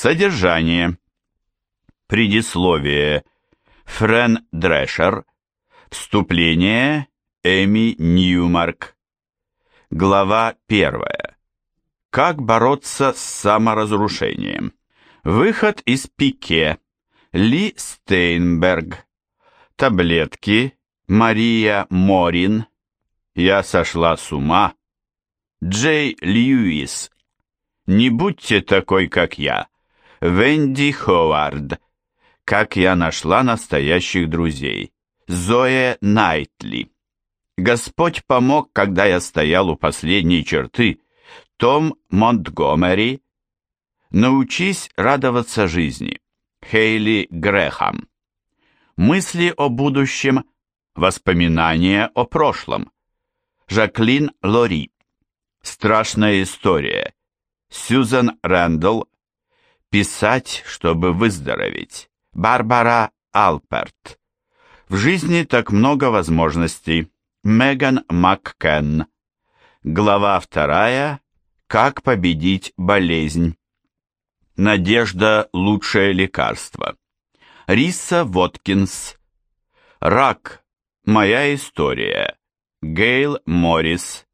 Содержание. Предисловие. Френ Дрешер. Вступление. Эми Ньюмарк. Глава первая. Как бороться с саморазрушением. Выход из пике. Ли Стейнберг. Таблетки. Мария Морин. Я сошла с ума. Джей Льюис. Не будьте такой, как я. Венди Ховард. Как я нашла настоящих друзей. Зоя Найтли. Господь помог, когда я стоял у последней черты. Том Монтгомери. Научись радоваться жизни. Хейли Грэхам. Мысли о будущем, воспоминания о прошлом. Жаклин Лори. Страшная история. Сьюзан Рэндалл. Писать, чтобы выздороветь. Барбара Алперт. В жизни так много возможностей. Меган Маккен. Глава вторая. Как победить болезнь. Надежда – лучшее лекарство. Риса Воткинс. Рак. Моя история. Гейл Моррис.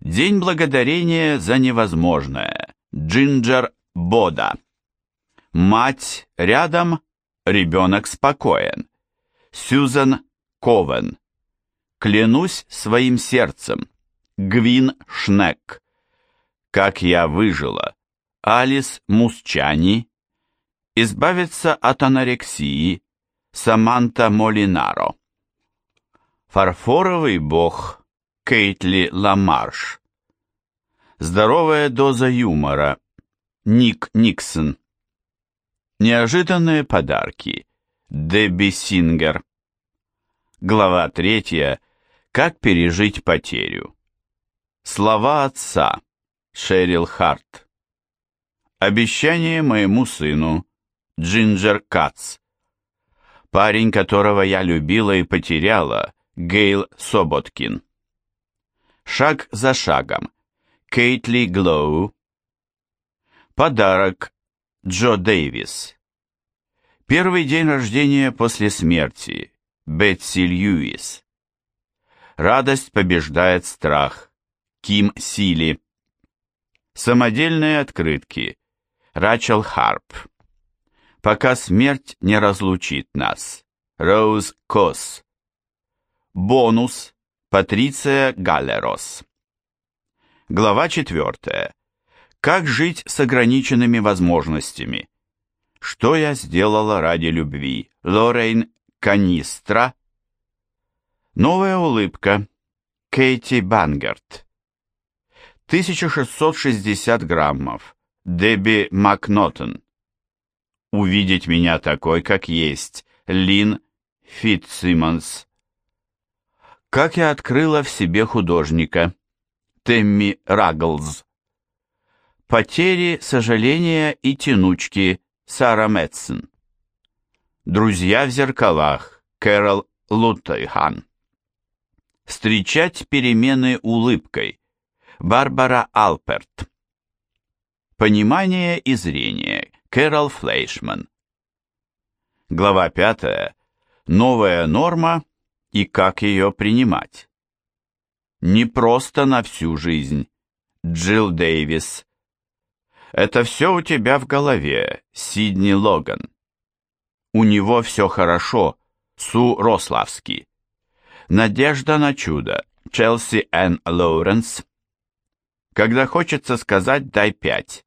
День благодарения за невозможное. Джинджер Бода. Мать рядом, ребенок спокоен. Сьюзан Ковен. Клянусь своим сердцем. Гвин Шнек. Как я выжила. Алис Мусчани. Избавиться от анорексии. Саманта Молинаро. Фарфоровый бог. Кейтли Ламарш. Здоровая доза юмора. Ник Никсон. Неожиданные подарки. Дебби Сингер. Глава третья. Как пережить потерю. Слова отца. Шерил Харт. Обещание моему сыну. Джинджер Кац. Парень, которого я любила и потеряла. Гейл Соботкин. Шаг за шагом. Кейтли Глоу. Подарок. Джо Дэвис. Первый день рождения после смерти. Бетси Льюис. Радость побеждает страх. Ким Сили. Самодельные открытки. Рачел Харп. Пока смерть не разлучит нас. Роуз Кос. Бонус. Патриция Галлерос. Глава 4. Как жить с ограниченными возможностями? Что я сделала ради любви? Лоррейн Канистра. Новая улыбка. Кейти Бангерт. 1660 граммов. Дебби Макнотон. Увидеть меня такой, как есть. Лин Фитцсимонс. Как я открыла в себе художника. Темми Рагглз. Потери, сожаления и тянучки. Сара Мэтсон. Друзья в зеркалах. Кэрол Лутайхан. Встречать перемены улыбкой. Барбара Алперт. Понимание и зрение. Кэрол Флейшман. Глава пятая. Новая норма и как ее принимать. Не просто на всю жизнь. Джилл Дэвис. Это все у тебя в голове, Сидни Логан. У него все хорошо, Су Рославский. Надежда на чудо, Челси Н. Лоуренс. Когда хочется сказать «дай пять»,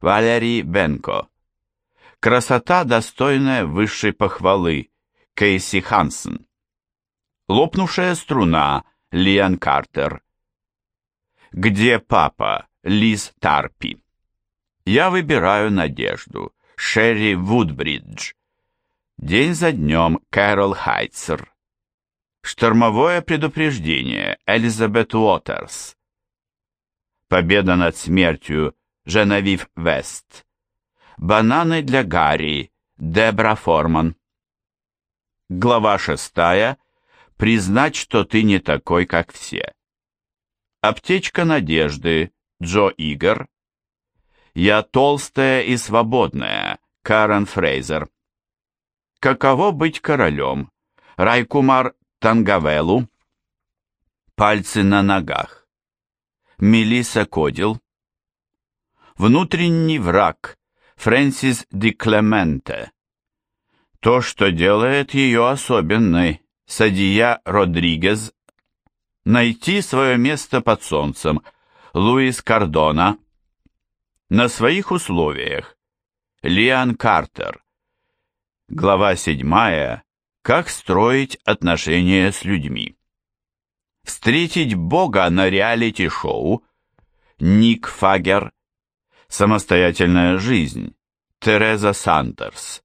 Валерий Бенко. Красота, достойная высшей похвалы, Кейси Хансен. Лопнувшая струна Лиан Картер. Где папа? Лиз Тарпи. Я выбираю надежду. Шерри Вудбридж. День за днем Кэрол Хайтсер. Штормовое предупреждение Элизабет Уотерс. Победа над смертью Женавив Вест. Бананы для Гарри Дебра Форман. Глава шестая признать, что ты не такой, как все. Аптечка надежды, Джо Игор. Я толстая и свободная, Карен Фрейзер. Каково быть королем? Райкумар Тангавелу. Пальцы на ногах. Мелисса Кодил. Внутренний враг. Фрэнсис Ди Клементе. То, что делает ее особенной. Садия Родригез. Найти свое место под солнцем. Луис Кардона. На своих условиях. Лиан Картер. Глава 7. Как строить отношения с людьми. Встретить Бога на реалити-шоу. Ник Фагер. Самостоятельная жизнь. Тереза Сандерс.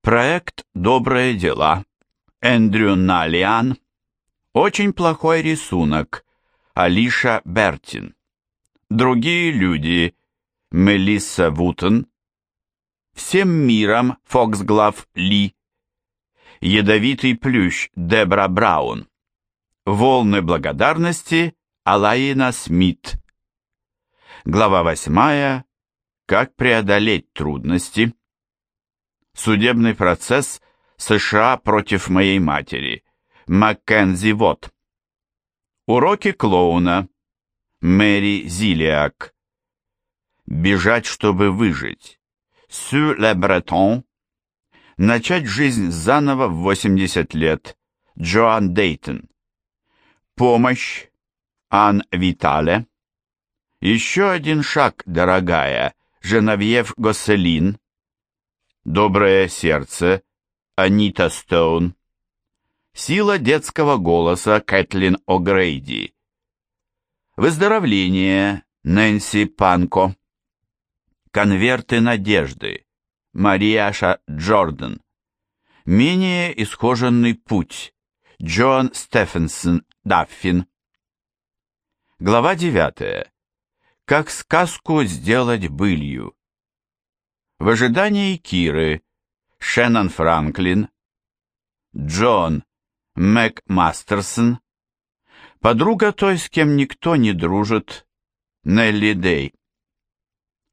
Проект «Добрые дела». Эндрю Налиан. Очень плохой рисунок. Алиша Бертин. Другие люди. Мелисса Вутон. Всем миром Фоксглав Ли. Ядовитый плющ Дебра Браун. Волны благодарности Алаина Смит. Глава восьмая. Как преодолеть трудности. Судебный процесс США против моей матери. Маккензи Вот. Уроки клоуна. Мэри Зилиак. Бежать, чтобы выжить. Сю ле Бретон. Начать жизнь заново в 80 лет. Джоан Дейтон. Помощь. Ан Витале. Еще один шаг, дорогая. Женавьев Госселин. Доброе сердце. Анита Стоун. Сила детского голоса Кэтлин О'Грейди. Выздоровление Нэнси Панко. Конверты надежды. Мариаша Джордан. Менее исхоженный путь. Джон Стефенсон Даффин. Глава 9. Как сказку сделать былью. В ожидании Киры. Шеннон Франклин. Джон МакМастерсон. Подруга той, с кем никто не дружит. Нелли Дей.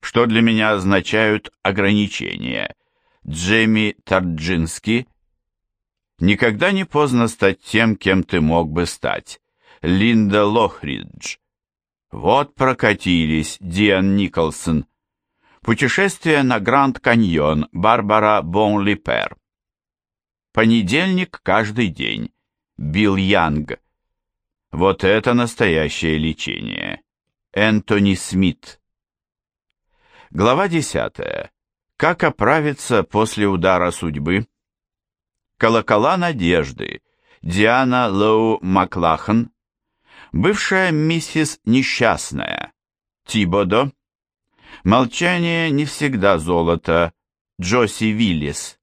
Что для меня означают ограничения? Джейми Тарджински. Никогда не поздно стать тем, кем ты мог бы стать. Линда Лохридж. Вот прокатились Диан Николсон. Путешествие на Гранд Каньон Барбара Бон-Липер. Понедельник каждый день. Билл Янг. Вот это настоящее лечение. Энтони Смит. Глава 10. Как оправиться после удара судьбы? Колокола надежды. Диана Лоу Маклахан. Бывшая миссис Несчастная. Тибодо. Молчание не всегда золото. Джоси Виллис.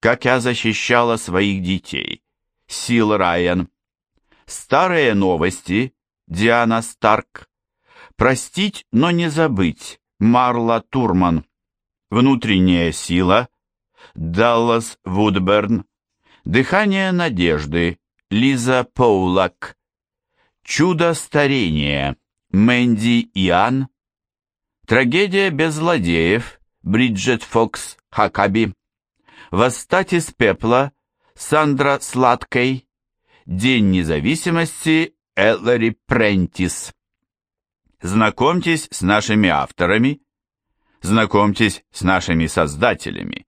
Как я защищала своих детей. Сил Райан. Старые новости. Диана Старк. Простить, но не забыть. Марла Турман. Внутренняя сила. Даллас Вудберн. Дыхание надежды. Лиза Поулак. Чудо старения. Мэнди Иан. Трагедия без злодеев. Бриджет Фокс Хакаби. Восстать из пепла. Сандра Сладкой. День независимости. Эллари Прентис. Знакомьтесь с нашими авторами, знакомьтесь с нашими создателями.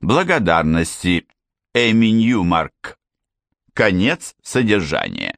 Благодарности Эми Ньюмарк. Конец содержания.